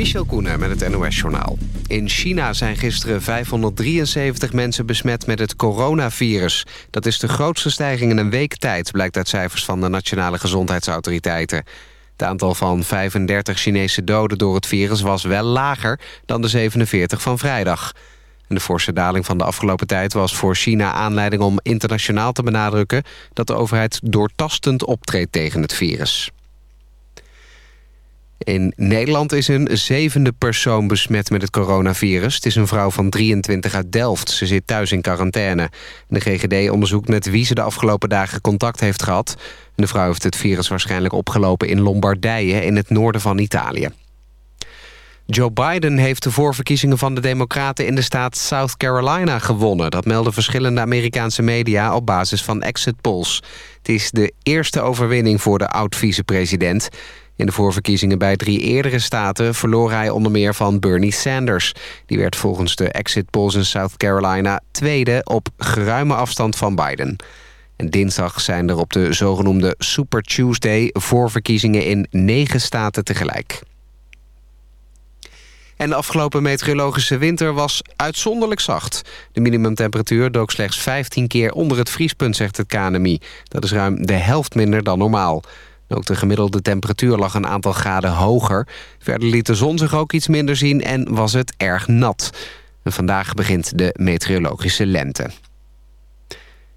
Michel Koenen met het NOS-journaal. In China zijn gisteren 573 mensen besmet met het coronavirus. Dat is de grootste stijging in een week tijd... blijkt uit cijfers van de Nationale Gezondheidsautoriteiten. Het aantal van 35 Chinese doden door het virus was wel lager... dan de 47 van vrijdag. de forse daling van de afgelopen tijd was voor China aanleiding om internationaal te benadrukken... dat de overheid doortastend optreedt tegen het virus. In Nederland is een zevende persoon besmet met het coronavirus. Het is een vrouw van 23 uit Delft. Ze zit thuis in quarantaine. De GGD onderzoekt met wie ze de afgelopen dagen contact heeft gehad. De vrouw heeft het virus waarschijnlijk opgelopen in Lombardije... in het noorden van Italië. Joe Biden heeft de voorverkiezingen van de Democraten in de staat South Carolina gewonnen. Dat melden verschillende Amerikaanse media op basis van exit polls. Het is de eerste overwinning voor de oud-vicepresident. In de voorverkiezingen bij drie eerdere staten verloor hij onder meer van Bernie Sanders. Die werd volgens de exit polls in South Carolina tweede op geruime afstand van Biden. En dinsdag zijn er op de zogenoemde Super Tuesday voorverkiezingen in negen staten tegelijk. En de afgelopen meteorologische winter was uitzonderlijk zacht. De minimumtemperatuur dook slechts 15 keer onder het vriespunt, zegt het KNMI. Dat is ruim de helft minder dan normaal. Ook de gemiddelde temperatuur lag een aantal graden hoger. Verder liet de zon zich ook iets minder zien en was het erg nat. En vandaag begint de meteorologische lente.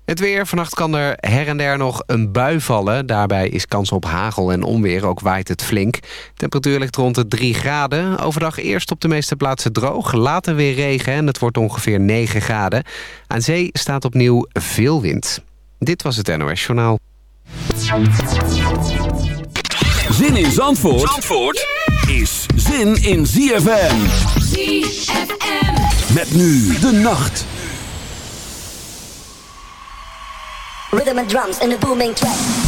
Het weer. Vannacht kan er her en der nog een bui vallen. Daarbij is kans op hagel en onweer. Ook waait het flink. temperatuur ligt rond de 3 graden. Overdag eerst op de meeste plaatsen droog. Later weer regen en het wordt ongeveer 9 graden. Aan zee staat opnieuw veel wind. Dit was het NOS Journaal. Zin in Zandvoort, Zandvoort is zin in ZFM. ZFM. Met nu de nacht. Rhythm and drums in a booming track.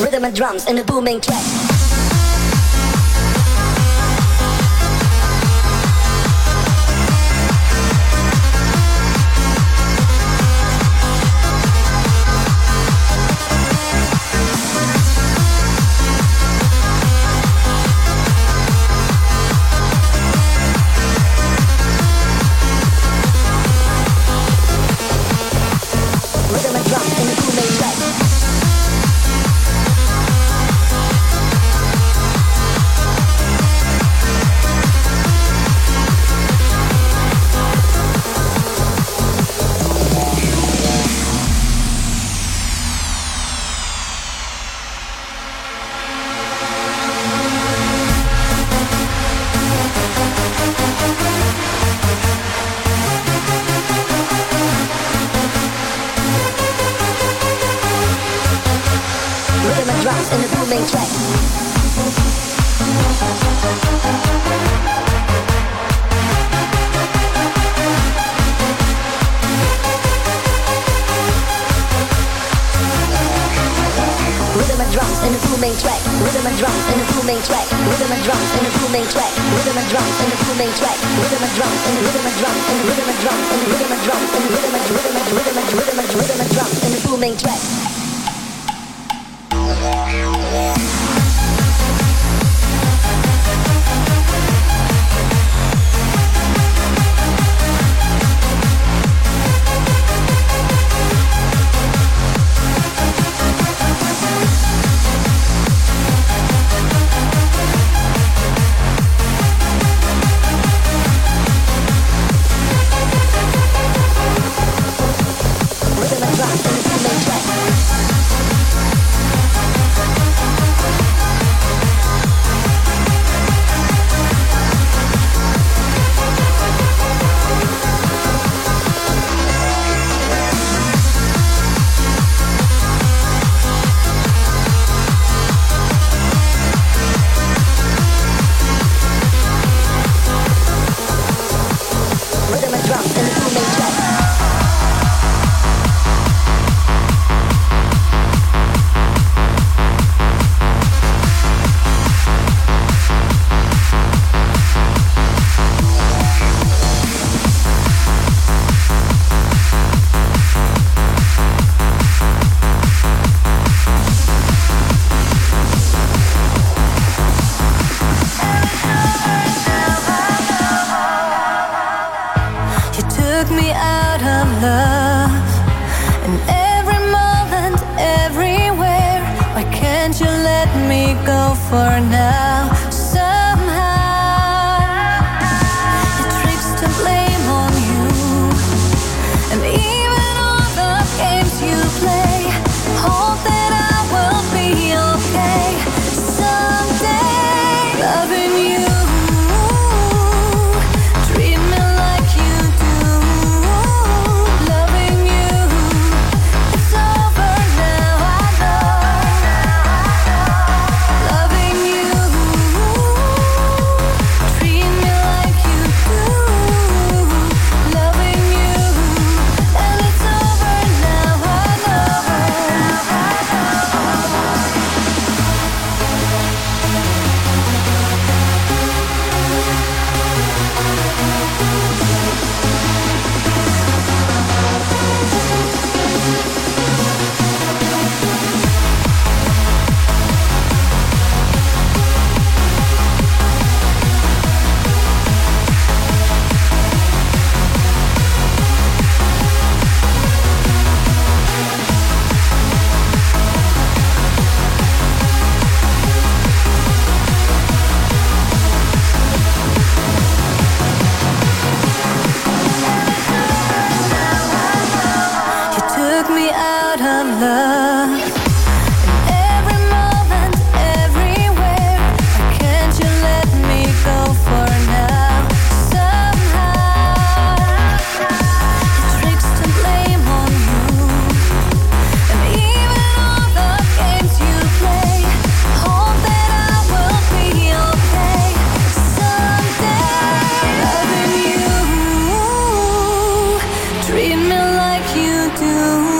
Rhythm and drums in a booming track. Rhythm and drop in the booming track. you do.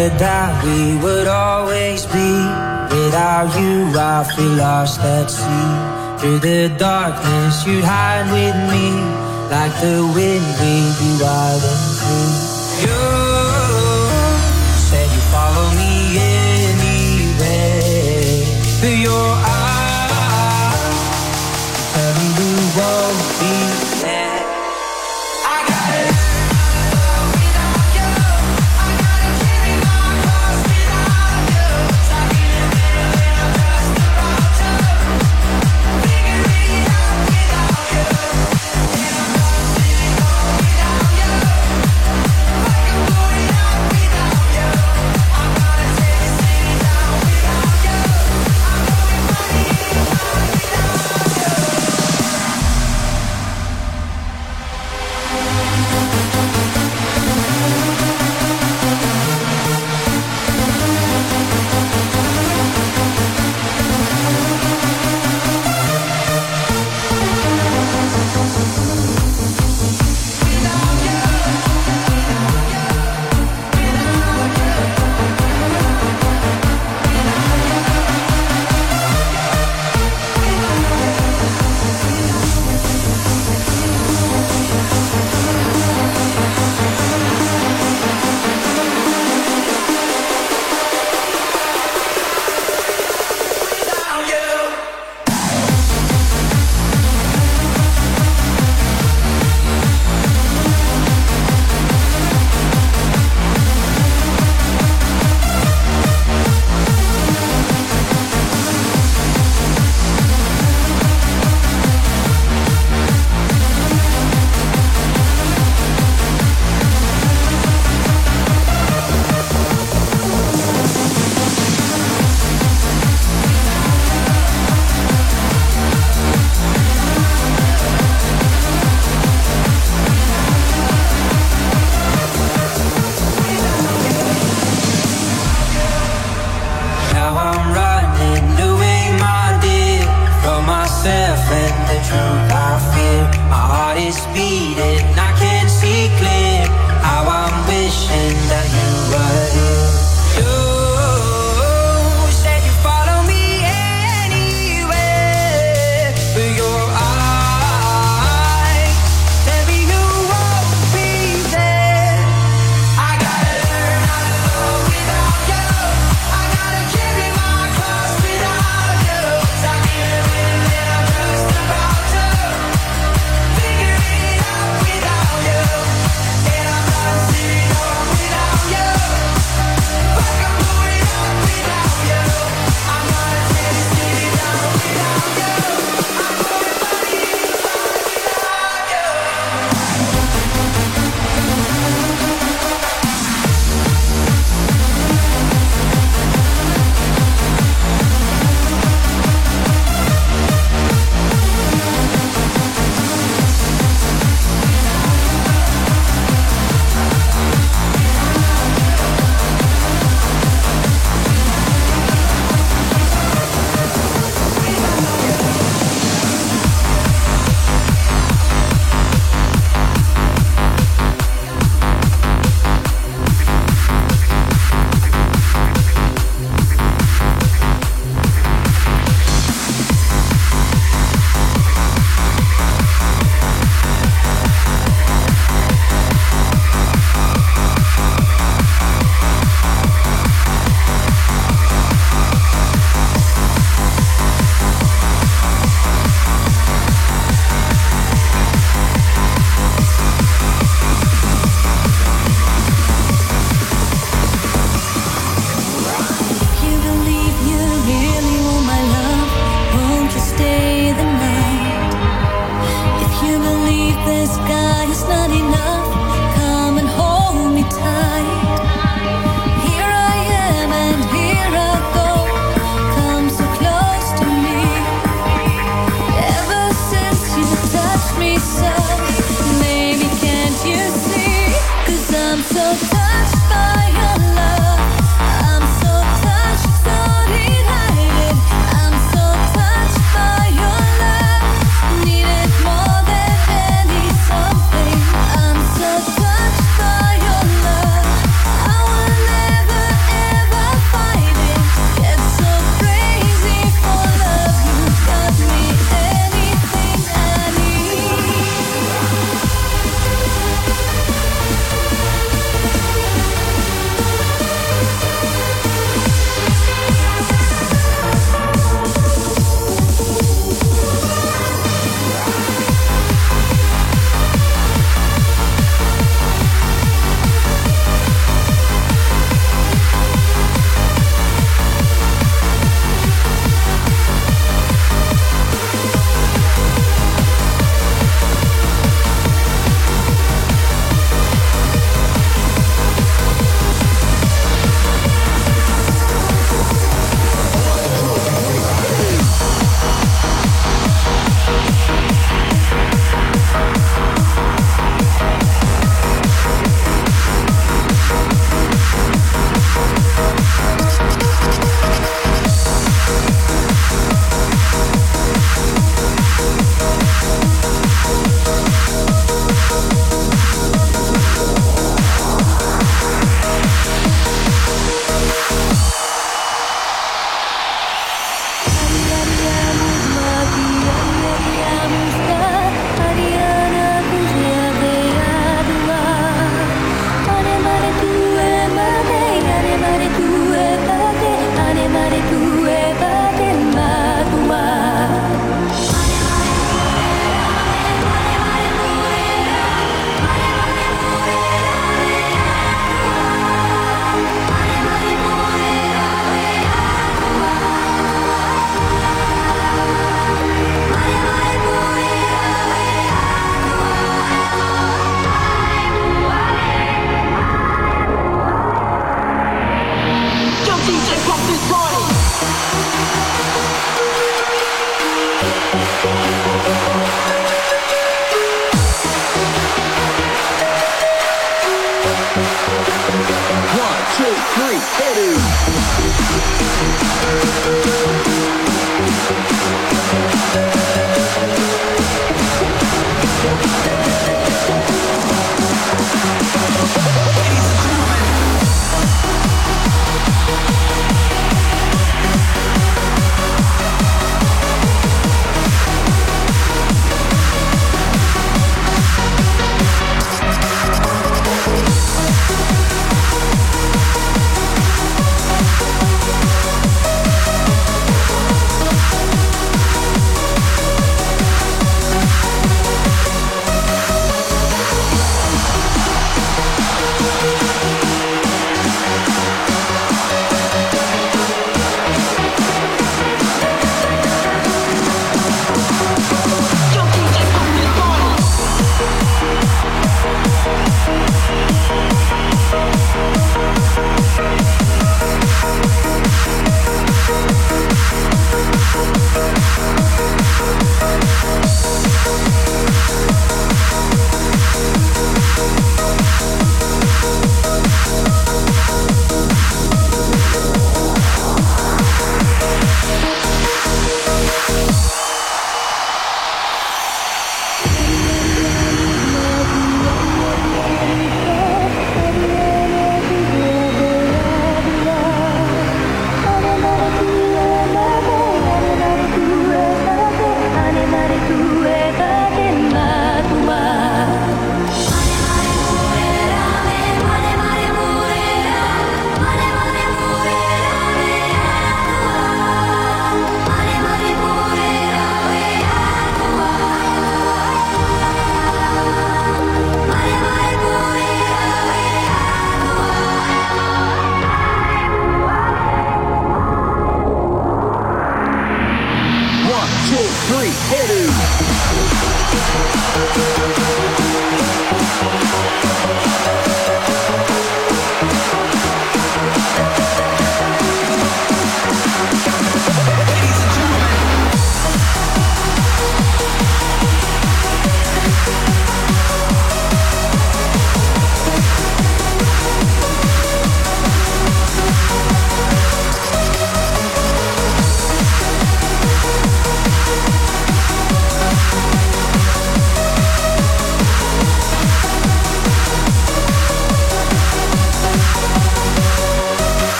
Said that we would always be. Without you, I feel lost at sea. Through the darkness, you'd hide with me. Like the wind, be wild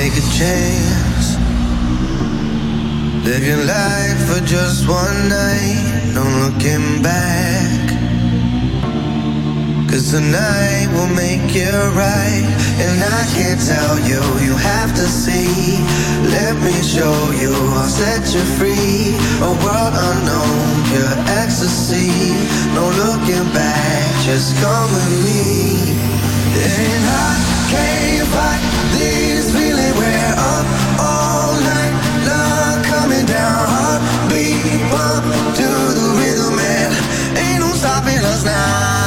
take a chance. Living life for just one night, no looking back. Cause tonight will make it right. And I can't tell you, you have to see. Let me show you, I'll set you free. A world unknown, pure ecstasy. No looking back, just come with me. And I can't fight this us now.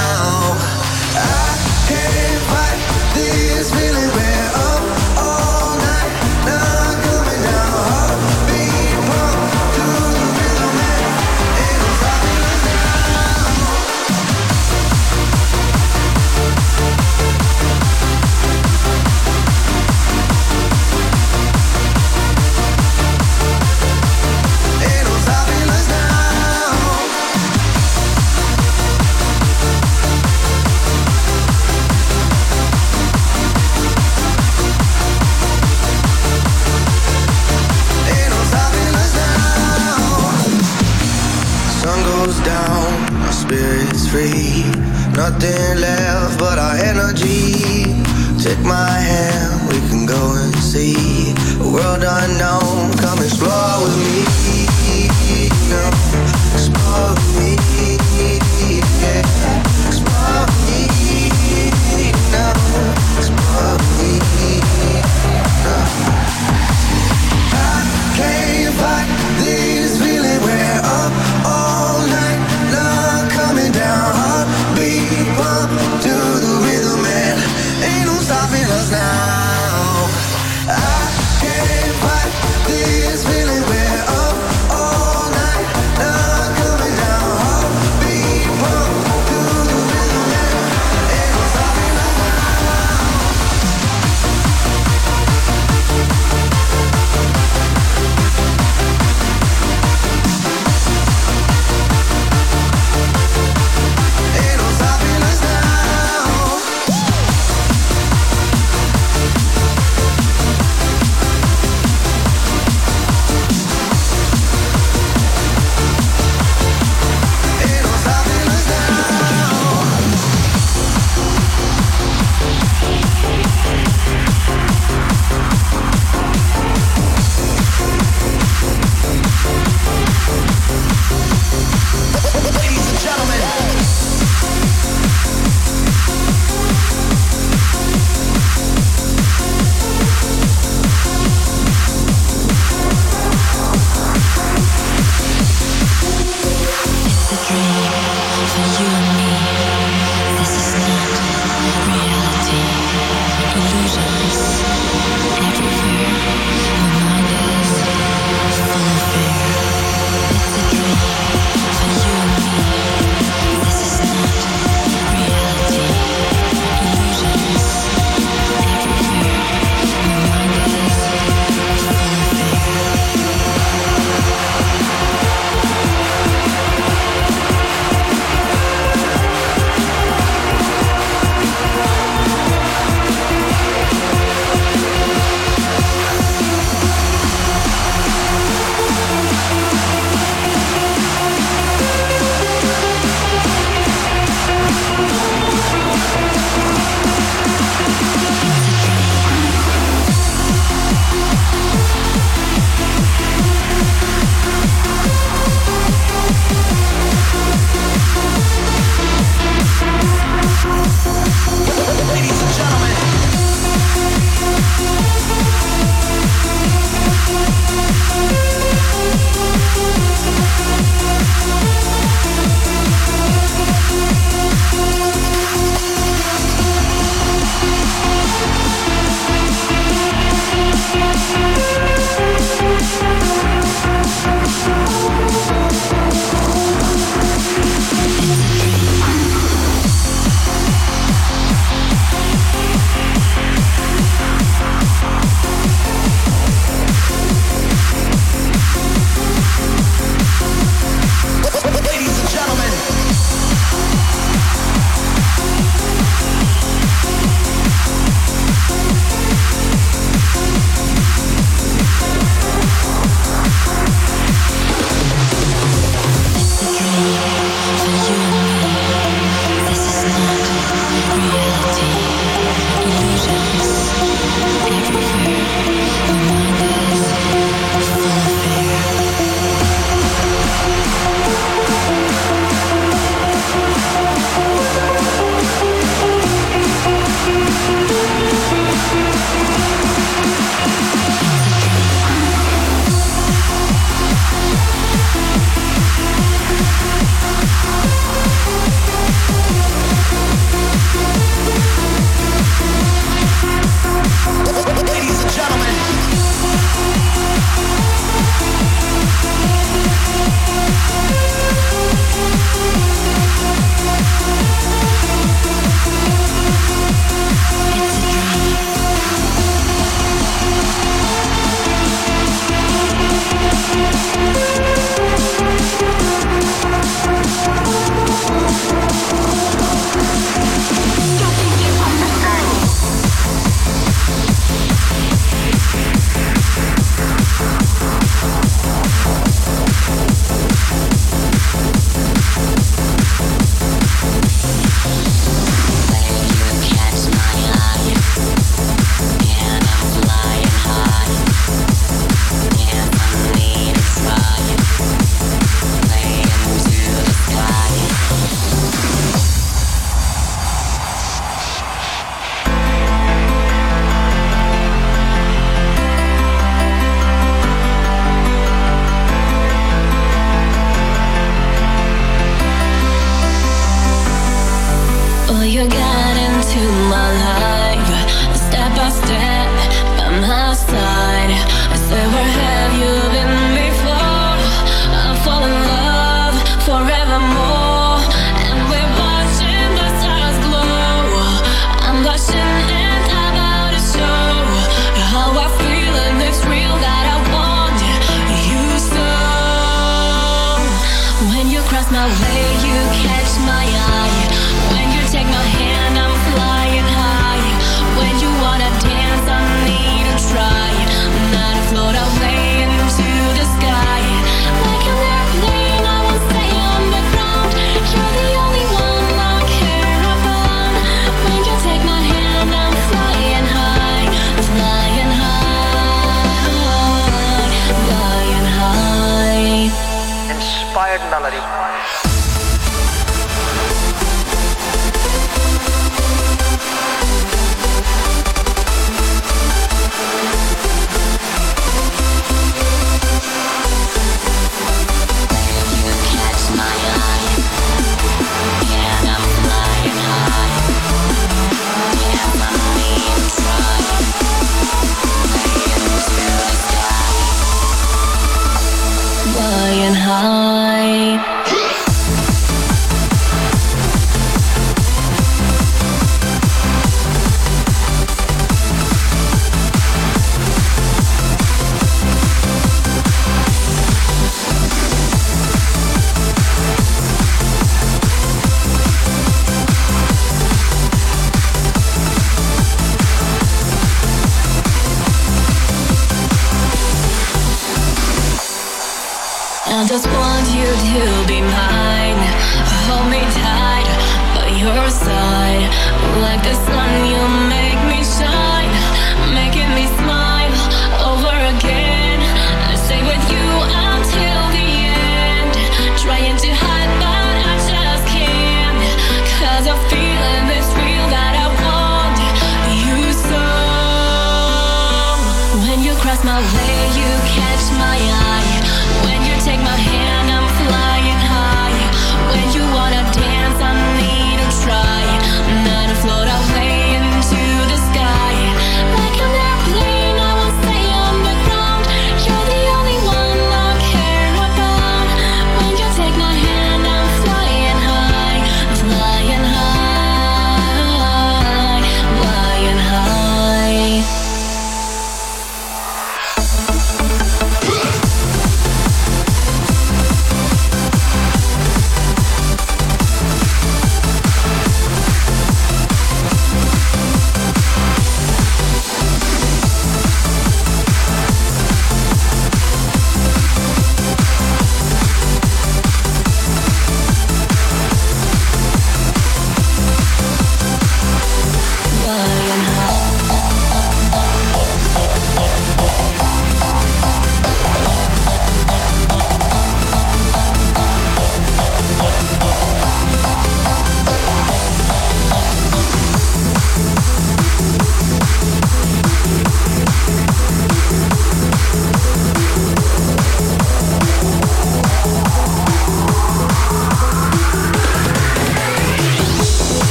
See a world unknown.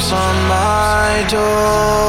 stamps on my door.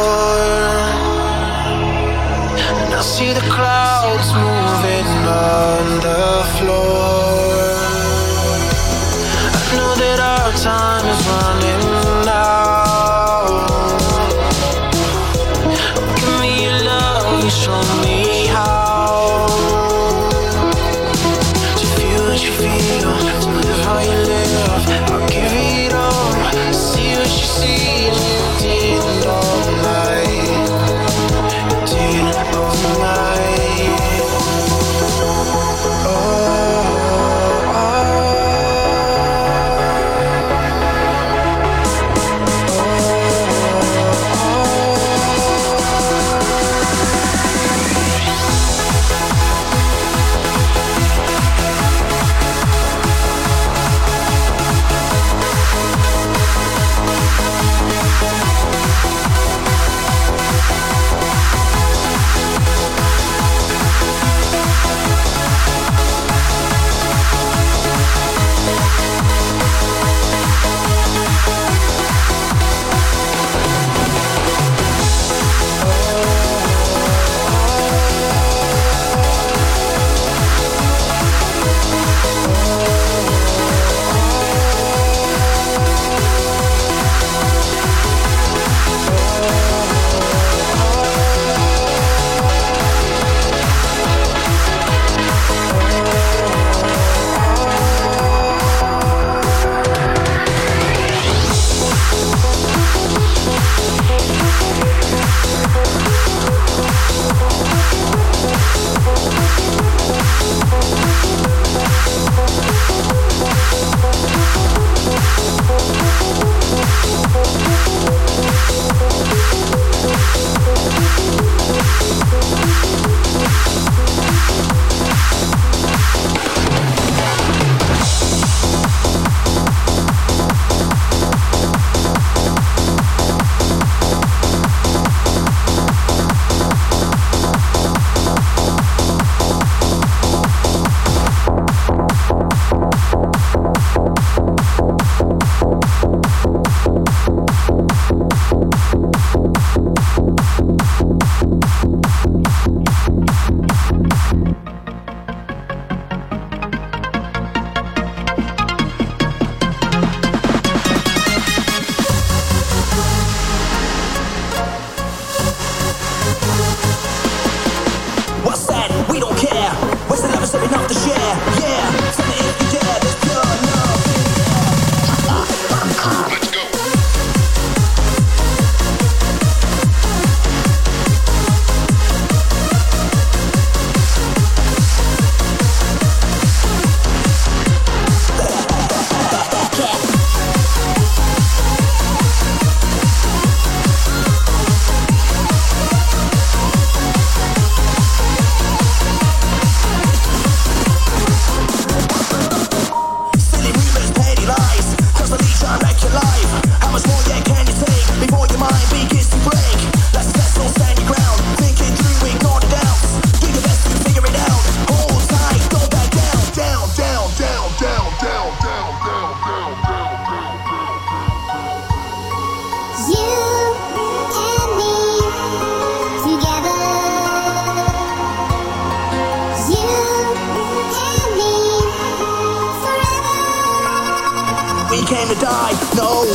die, no.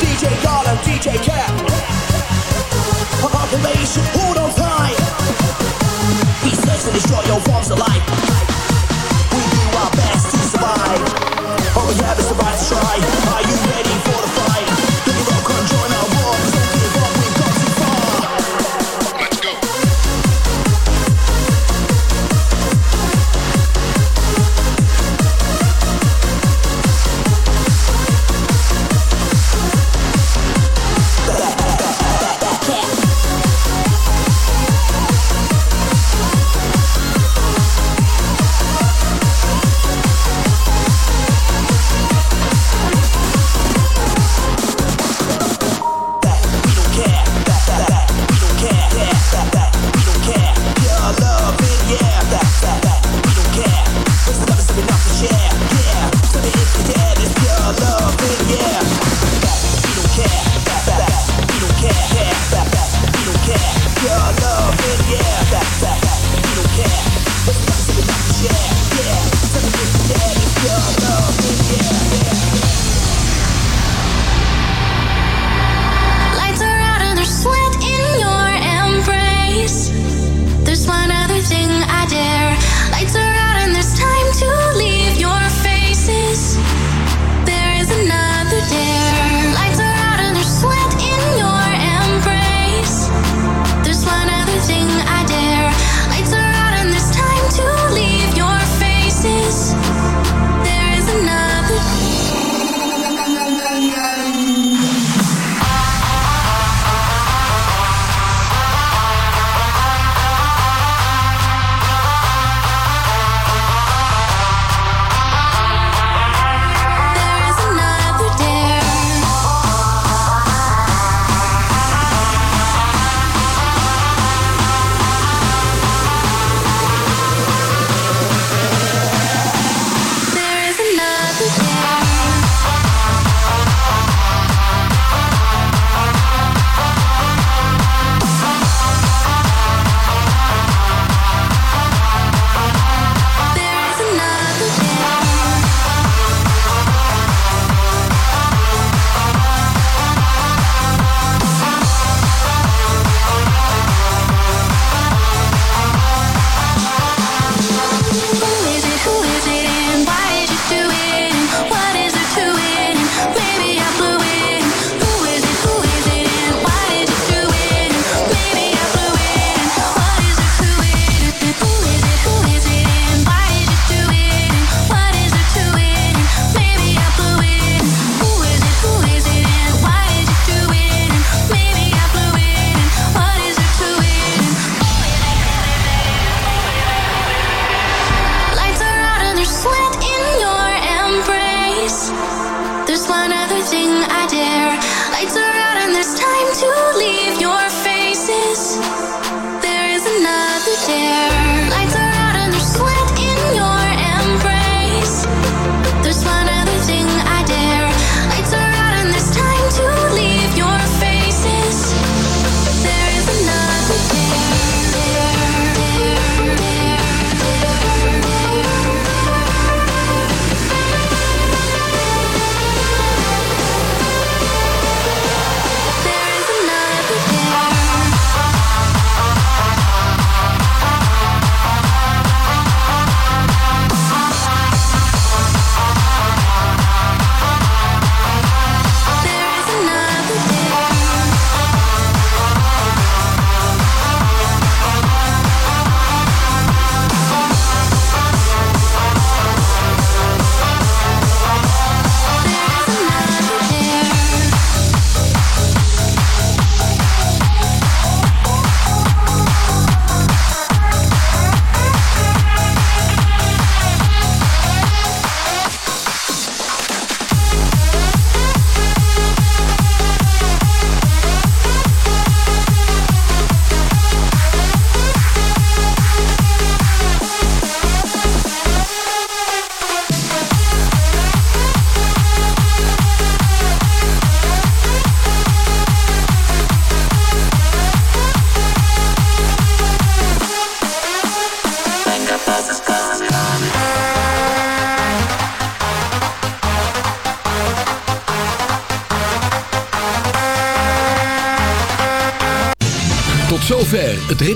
DJ Gollum, DJ Cap. a Population, who don't die? We search and destroy your forms of life. We do our best to survive. All we have is survive to try. Are you ready for the fight?